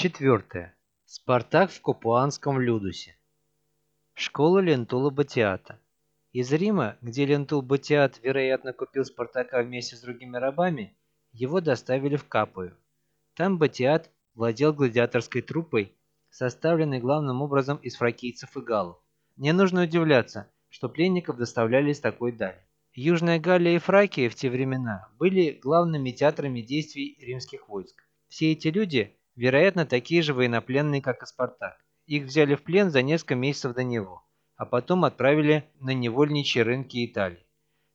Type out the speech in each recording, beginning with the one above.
Четвертое. Спартак в Капуанском Людусе. Школа Лентула Батиата. Из Рима, где Лентул Батиат, вероятно, купил Спартака вместе с другими рабами, его доставили в Капую. Там Батиат владел гладиаторской труппой, составленной главным образом из фракийцев и галлов. Не нужно удивляться, что пленников доставляли из такой дали. Южная Галлия и Фракия в те времена были главными театрами действий римских войск. Все эти люди – Вероятно, такие же военнопленные, как и Спартак. Их взяли в плен за несколько месяцев до него, а потом отправили на невольничьи рынки Италии.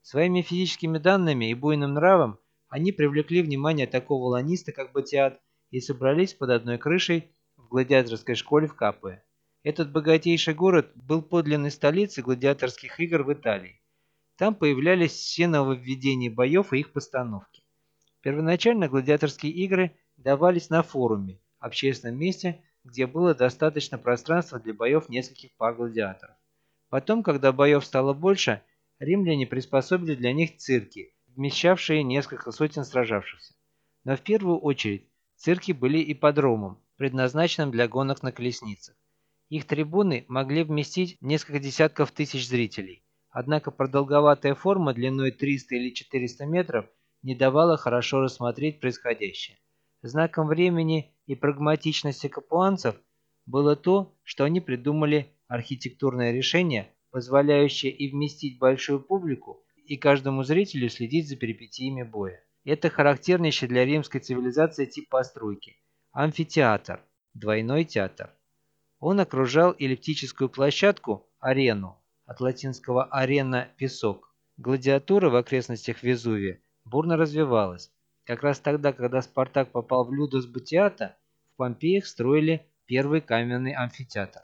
Своими физическими данными и буйным нравом они привлекли внимание такого ланиста, как Батиат, и собрались под одной крышей в гладиаторской школе в Капуэ. Этот богатейший город был подлинной столицей гладиаторских игр в Италии. Там появлялись все нововведения боев и их постановки. Первоначально гладиаторские игры – давались на форуме, общественном месте, где было достаточно пространства для боев нескольких пар гладиаторов. Потом, когда боев стало больше, римляне приспособили для них цирки, вмещавшие несколько сотен сражавшихся. Но в первую очередь цирки были ипподромом, предназначенным для гонок на колесницах. Их трибуны могли вместить несколько десятков тысяч зрителей, однако продолговатая форма длиной 300 или 400 метров не давала хорошо рассмотреть происходящее. Знаком времени и прагматичности капуанцев было то, что они придумали архитектурное решение, позволяющее и вместить большую публику, и каждому зрителю следить за перипетиями боя. Это характернейший для римской цивилизации тип постройки – амфитеатр, двойной театр. Он окружал эллиптическую площадку, арену, от латинского «арена» – песок. Гладиатура в окрестностях Везувия бурно развивалась, как раз тогда, когда Спартак попал в Людус Батиата, в Помпеях строили первый каменный амфитеатр.